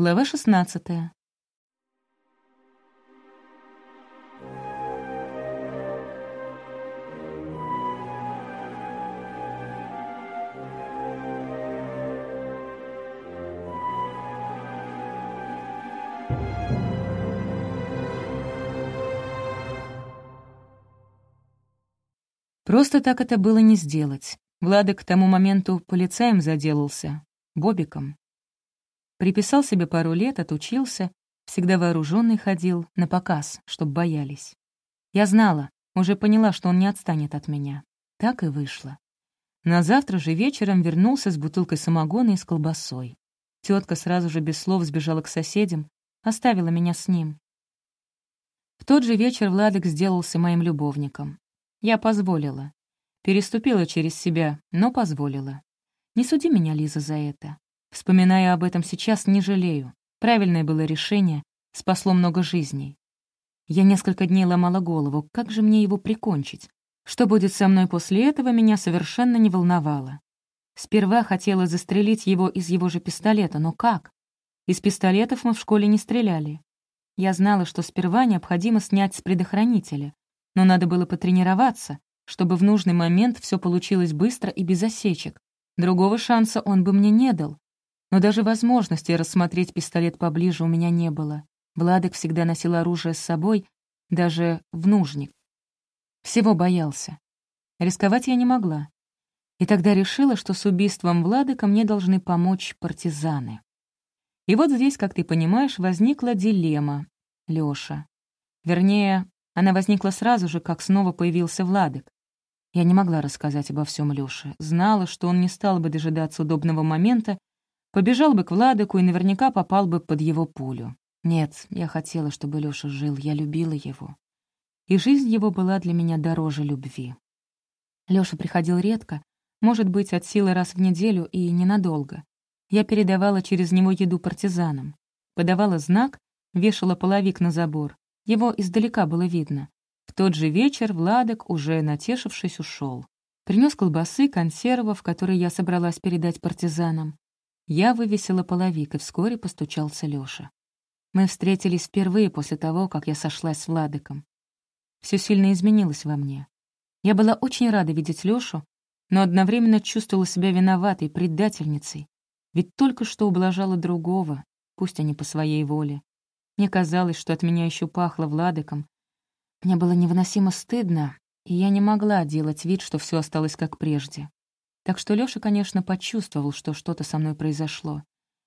Глава 16. Просто так это было не сделать. Владок к тому моменту полицаем заделался, Бобиком. Приписал себе пару лет, отучился, всегда вооруженный ходил, на показ, чтоб боялись. Я знала, уже поняла, что он не отстанет от меня. Так и вышло. На завтра же вечером вернулся с бутылкой самогона и с колбасой. Тетка сразу же без слов сбежала к соседям, оставила меня с ним. В тот же вечер Владик сделался моим любовником. Я позволила. Переступила через себя, но позволила. Не суди меня, Лиза, за это. Вспоминая об этом сейчас, не жалею. Правильное было решение, спасло много жизней. Я несколько дней ломала голову, как же мне его прикончить. Что будет со мной после этого, меня совершенно не волновало. Сперва хотела застрелить его из его же пистолета, но как? Из пистолетов мы в школе не стреляли. Я знала, что сперва необходимо снять с предохранителя, но надо было потренироваться, чтобы в нужный момент все получилось быстро и без осечек. Другого шанса он бы мне не дал, но даже возможности рассмотреть пистолет поближе у меня не было. Владик всегда носил оружие с собой, даже в нужник. Всего боялся. Рисковать я не могла. И тогда решила, что с убийством Владыка мне должны помочь партизаны. И вот здесь, как ты понимаешь, возникла дилемма, Лёша. Вернее, она возникла сразу же, как снова появился Владык. Я не могла рассказать обо всем Лёше. Знала, что он не стал бы дожидаться удобного момента Побежал бы к Владыку и наверняка попал бы под его пулю. Нет, я хотела, чтобы Лёша жил, я любила его. И жизнь его была для меня дороже любви. Лёша приходил редко, может быть, от силы раз в неделю и ненадолго. Я передавала через него еду партизанам. Подавала знак, вешала половик на забор. Его издалека было видно. В тот же вечер Владок, уже натешившись, ушел. Принес колбасы, консервов, которые я собралась передать партизанам. Я вывесила половик, и вскоре постучался Лёша. Мы встретились впервые после того, как я сошлась с Владыком. Все сильно изменилось во мне. Я была очень рада видеть Лёшу, но одновременно чувствовала себя виноватой, предательницей. Ведь только что ублажала другого, пусть и не по своей воле. Мне казалось, что от меня еще пахло Владыком. Мне было невыносимо стыдно, и я не могла делать вид, что все осталось как прежде. Так что Лёша, конечно, почувствовал, что что-то со мной произошло.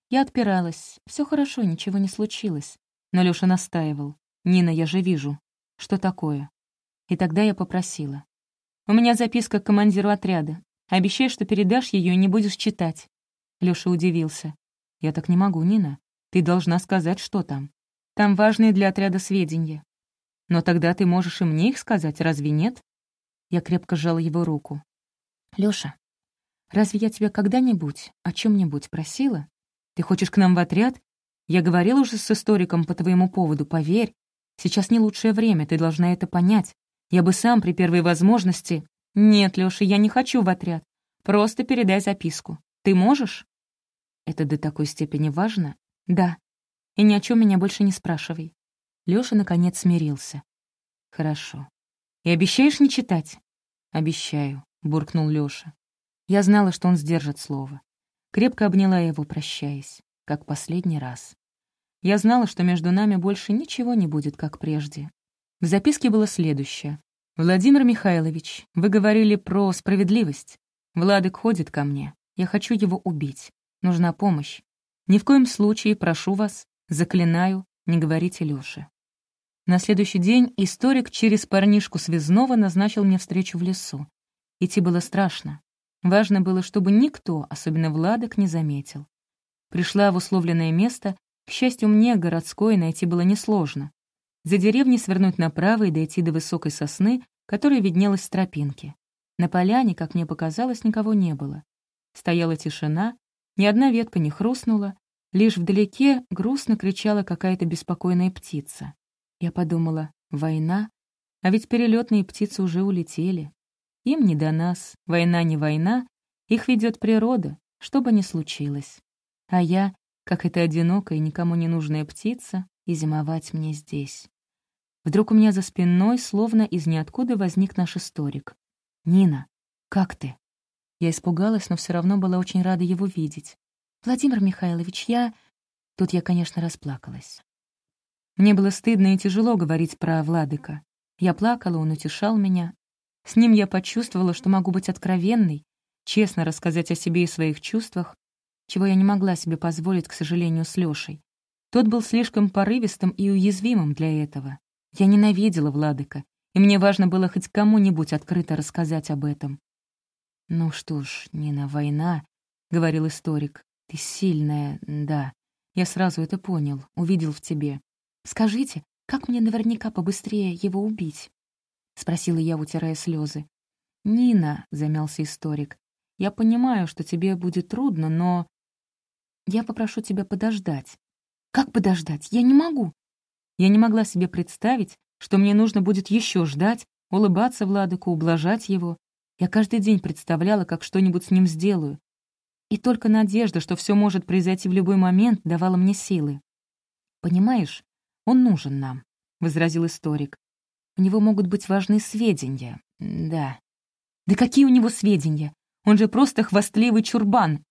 Я отпиралась. Все хорошо, ничего не случилось. Но Лёша настаивал. «Нина, я же вижу. Что такое?» И тогда я попросила. «У меня записка к командиру отряда. Обещай, что передашь ее и не будешь читать». Лёша удивился. «Я так не могу, Нина. Ты должна сказать, что там. Там важные для отряда сведения. Но тогда ты можешь и мне их сказать, разве нет?» Я крепко сжала его руку. «Лёша, Разве я тебя когда-нибудь о чем нибудь просила? Ты хочешь к нам в отряд? Я говорила уже с историком по твоему поводу, поверь. Сейчас не лучшее время, ты должна это понять. Я бы сам при первой возможности... Нет, Лёша, я не хочу в отряд. Просто передай записку. Ты можешь? Это до такой степени важно? Да. И ни о чем меня больше не спрашивай. Лёша наконец смирился. Хорошо. И обещаешь не читать? Обещаю, буркнул Лёша. Я знала, что он сдержит слово. Крепко обняла его, прощаясь, как последний раз. Я знала, что между нами больше ничего не будет, как прежде. В записке было следующее. «Владимир Михайлович, вы говорили про справедливость. Владык ходит ко мне. Я хочу его убить. Нужна помощь. Ни в коем случае, прошу вас, заклинаю, не говорите Лёше». На следующий день историк через парнишку связного назначил мне встречу в лесу. Идти было страшно. Важно было, чтобы никто, особенно Владок, не заметил. Пришла в условленное место, к счастью, мне городской найти было несложно. За деревней свернуть направо и дойти до высокой сосны, которая виднелась с тропинки. На поляне, как мне показалось, никого не было. Стояла тишина, ни одна ветка не хрустнула, лишь вдалеке грустно кричала какая-то беспокойная птица. Я подумала, война? А ведь перелетные птицы уже улетели. Им не до нас, война не война, их ведет природа, что бы ни случилось. А я, Как это одинокая, никому не нужная птица, и зимовать мне здесь. Вдруг у меня за спиной, словно из ниоткуда, возник наш историк. «Нина, как ты?» Я испугалась, но все равно была очень рада его видеть. «Владимир Михайлович, я...» Тут я, конечно, расплакалась. Мне было стыдно и тяжело говорить про Владыка. Я плакала, он утешал меня. С ним я почувствовала, что могу быть откровенной, честно рассказать о себе и своих чувствах, чего я не могла себе позволить, к сожалению, с Лёшей. Тот был слишком порывистым и уязвимым для этого. Я ненавидела Владыка, и мне важно было хоть кому-нибудь открыто рассказать об этом. «Ну что ж, Нина, война», — говорил историк. «Ты сильная, да. Я сразу это понял, увидел в тебе. Скажите, как мне наверняка побыстрее его убить?» — спросила я, утирая слезы. «Нина», — замялся историк, — «я понимаю, что тебе будет трудно, но я попрошу тебя подождать». «Как подождать? Я не могу». Я не могла себе представить, что мне нужно будет еще ждать, улыбаться Владыку, ублажать его. Я каждый день представляла, как что-нибудь с ним сделаю. И только надежда, что все может произойти в любой момент, давала мне силы. «Понимаешь, он нужен нам», — возразил историк. «У него могут быть важные сведения. Да». «Да какие у него сведения? Он же просто хвастливый чурбан!»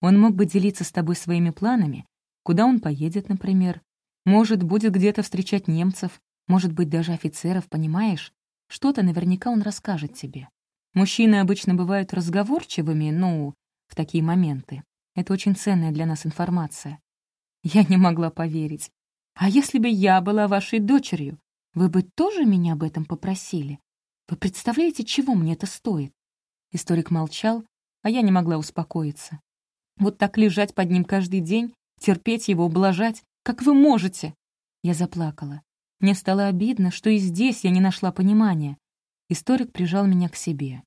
Он мог бы делиться с тобой своими планами, куда он поедет, например. Может, будет где-то встречать немцев, может быть, даже офицеров, понимаешь? Что-то наверняка он расскажет тебе. Мужчины обычно бывают разговорчивыми, ну, в такие моменты. Это очень ценная для нас информация. Я не могла поверить. А если бы я была вашей дочерью, вы бы тоже меня об этом попросили? Вы представляете, чего мне это стоит?» Историк молчал, а я не могла успокоиться. Вот так лежать под ним каждый день, терпеть его, ублажать, как вы можете? Я заплакала. Мне стало обидно, что и здесь я не нашла понимания. Историк прижал меня к себе.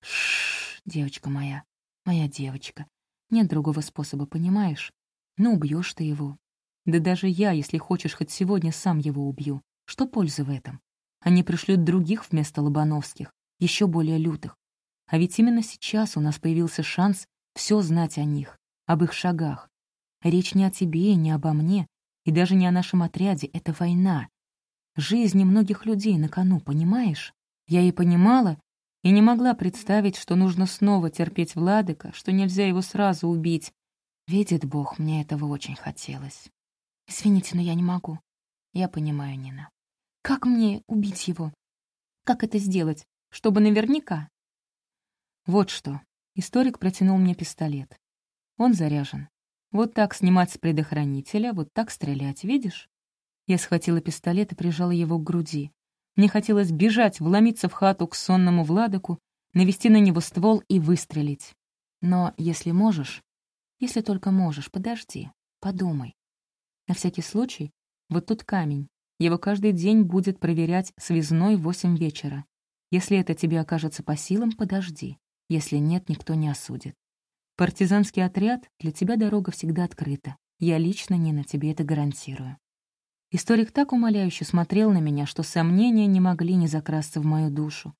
Шш, девочка моя, моя девочка. Нет другого способа, понимаешь? Ну, убьешь ты его. Да даже я, если хочешь, хоть сегодня сам его убью. Что пользы в этом? Они пришлют других вместо Лобановских, еще более лютых. А ведь именно сейчас у нас появился шанс все знать о них, об их шагах. Речь не о тебе и не обо мне, и даже не о нашем отряде. Это война. Жизни многих людей на кону, понимаешь? Я и понимала, и не могла представить, что нужно снова терпеть Владыка, что нельзя его сразу убить. Видит Бог, мне этого очень хотелось. Извините, но я не могу. Я понимаю, Нина. Как мне убить его? Как это сделать, чтобы наверняка? Вот что. Историк протянул мне пистолет. Он заряжен. Вот так снимать с предохранителя, вот так стрелять, видишь? Я схватила пистолет и прижала его к груди. Мне хотелось бежать, вломиться в хату к сонному Владыку, навести на него ствол и выстрелить. Но если можешь, если только можешь, подожди, подумай. На всякий случай, вот тут камень. Его каждый день будет проверять связной в восемь вечера. Если это тебе окажется по силам, подожди. Если нет, никто не осудит. Партизанский отряд, для тебя дорога всегда открыта. Я лично, Нина, тебе это гарантирую. Историк так умоляюще смотрел на меня, что сомнения не могли не закрасться в мою душу.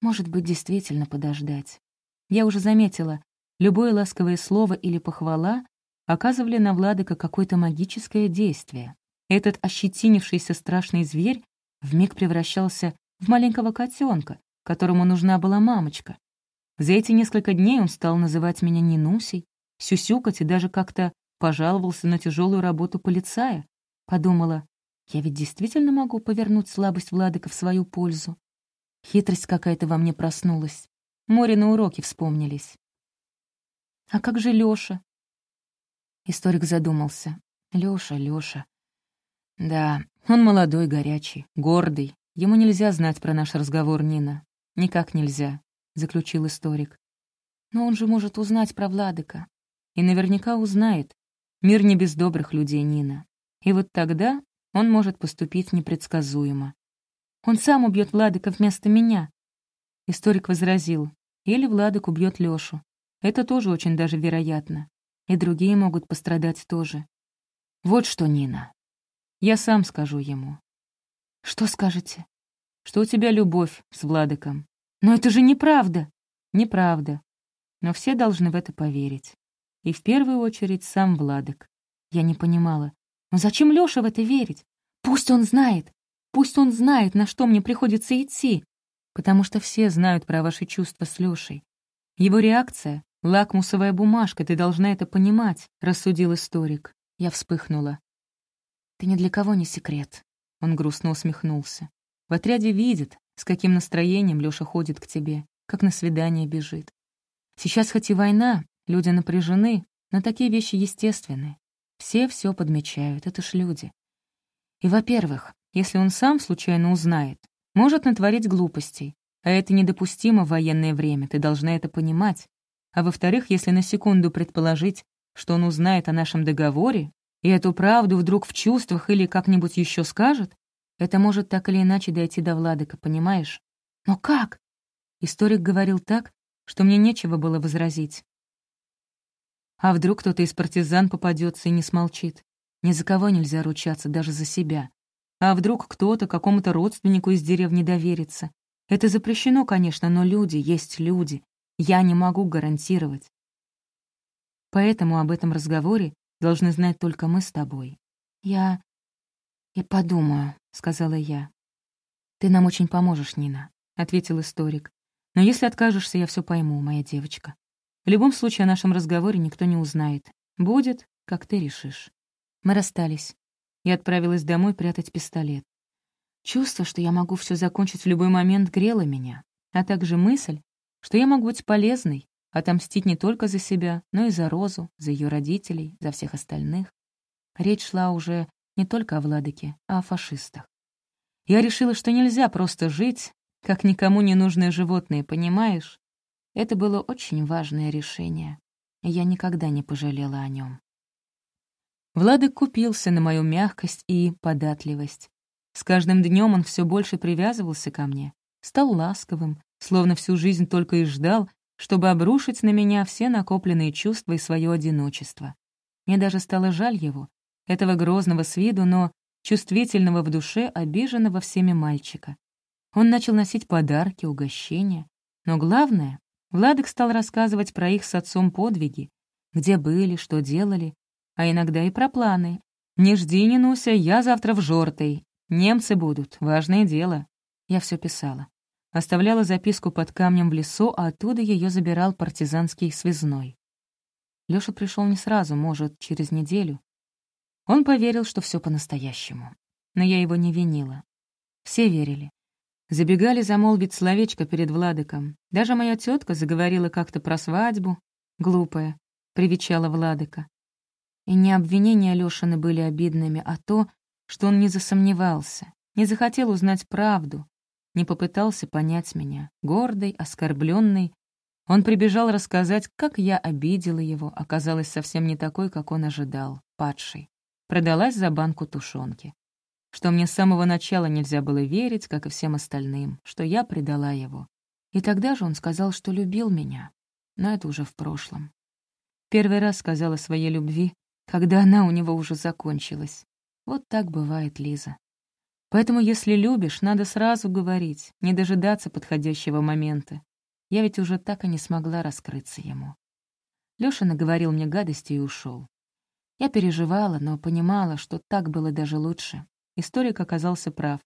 Может быть, действительно подождать. Я уже заметила, любое ласковое слово или похвала оказывали на Владыка какое-то магическое действие. Этот ощетинившийся страшный зверь вмиг превращался в маленького котенка, которому нужна была мамочка. За эти несколько дней он стал называть меня Нинусей, сюсюкать и даже как-то пожаловался на тяжелую работу полицая. Подумала, я ведь действительно могу повернуть слабость Владыка в свою пользу. Хитрость какая-то во мне проснулась. Море на уроки вспомнились. А как же Лёша? Историк задумался. Лёша, Лёша. Да, он молодой, горячий, гордый. Ему нельзя знать про наш разговор, Нина. Никак нельзя, заключил историк. Но он же может узнать про Владыка. И наверняка узнает. Мир не без добрых людей, Нина. И вот тогда он может поступить непредсказуемо. Он сам убьет Владыка вместо меня. Историк возразил. Или Владык убьет Лёшу. Это тоже очень даже вероятно и другие могут пострадать тоже. Вот что, Нина. Я сам скажу ему. Что скажете? Что у тебя любовь с Владыком. Но это же неправда. Неправда. Но все должны в это поверить. И в первую очередь сам Владок. Я не понимала. Но зачем Лёше в это верить? Пусть он знает. Пусть он знает, на что мне приходится идти. Потому что все знают про ваши чувства с Лёшей. Его реакция — лакмусовая бумажка, ты должна это понимать, рассудил историк. Я вспыхнула. Ты ни для кого не секрет. Он грустно усмехнулся. В отряде видят, с каким настроением Лёша ходит к тебе, как на свидание бежит. Сейчас хоть и война, люди напряжены, но такие вещи естественны. Все все подмечают, это ж люди. И, во-первых, если он сам случайно узнает, может натворить глупостей, а это недопустимо в военное время, ты должна это понимать. А во-вторых, если на секунду предположить, что он узнает о нашем договоре, и эту правду вдруг в чувствах или как-нибудь еще скажет, это может так или иначе дойти до Владыка, понимаешь? Но как? Историк говорил так, что мне нечего было возразить. А вдруг кто-то из партизан попадется и не смолчит? Ни за кого нельзя ручаться, даже за себя. А вдруг кто-то какому-то родственнику из деревни доверится? Это запрещено, конечно, но люди есть люди. Я не могу гарантировать. Поэтому об этом разговоре должны знать только мы с тобой. Я... я подумаю, — сказала я. «Ты нам очень поможешь, Нина», — ответил историк. «Но если откажешься, я все пойму, моя девочка. В любом случае о нашем разговоре никто не узнает. Будет, как ты решишь». Мы расстались. Я отправилась домой прятать пистолет. Чувство, что я могу все закончить в любой момент, грело меня, а также мысль, что я могу быть полезной, отомстить не только за себя, но и за Розу, за ее родителей, за всех остальных. Речь шла уже не только о Владыке, а о фашистах. Я решила, что нельзя просто жить, как никому не нужные животные, понимаешь? Это было очень важное решение, и я никогда не пожалела о нем. Владык купился на мою мягкость и податливость. С каждым днем он все больше привязывался ко мне, стал ласковым, словно всю жизнь только и ждал, чтобы обрушить на меня все накопленные чувства и свое одиночество. Мне даже стало жаль его, этого грозного с виду, но чувствительного в душе, обиженного всеми мальчика. Он начал носить подарки, угощения. Но главное, Владик стал рассказывать про их с отцом подвиги, где были, что делали, а иногда и про планы. «Не жди, не нуся, я завтра в Жортой. Немцы будут, важное дело». Я все писала. Оставляла записку под камнем в лесу, а оттуда ее забирал партизанский связной. Лёша пришел не сразу, может, через неделю. Он поверил, что все по-настоящему. Но я его не винила. Все верили. Забегали замолвить словечко перед Владыком. Даже моя тетка заговорила как-то про свадьбу. Глупая, привечала Владыка. И не обвинения Лёшины были обидными, а то, что он не засомневался, не захотел узнать правду, не попытался понять меня, гордый, оскорбленный. Он прибежал рассказать, как я обидела его, оказалась совсем не такой, как он ожидал, падший продалась за банку тушенки. Что мне с самого начала нельзя было верить, как и всем остальным, что я предала его. И тогда же он сказал, что любил меня. Но это уже в прошлом. Первый раз сказала своей любви, когда она у него уже закончилась. Вот так бывает, Лиза. Поэтому, если любишь, надо сразу говорить, не дожидаться подходящего момента. Я ведь уже так и не смогла раскрыться ему. Лёша наговорил мне гадости и ушел. Я переживала, но понимала, что так было даже лучше. Историк оказался прав.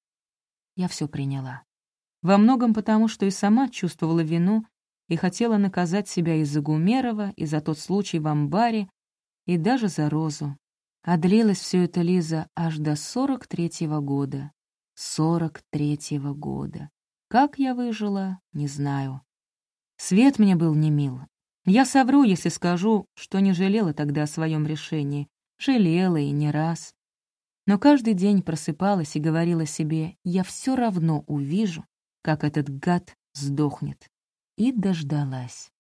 Я все приняла. Во многом потому, что и сама чувствовала вину и хотела наказать себя из-за Гумерова, и за тот случай в амбаре, и даже за Розу. А длилось все это, Лиза, аж до сорок третьего года. Сорок третьего года. Как я выжила, не знаю. Свет мне был не мил, я совру, если скажу, что не жалела тогда о своем решении. Жалела и не раз. Но каждый день просыпалась и говорила себе, я все равно увижу, как этот гад сдохнет. И дождалась.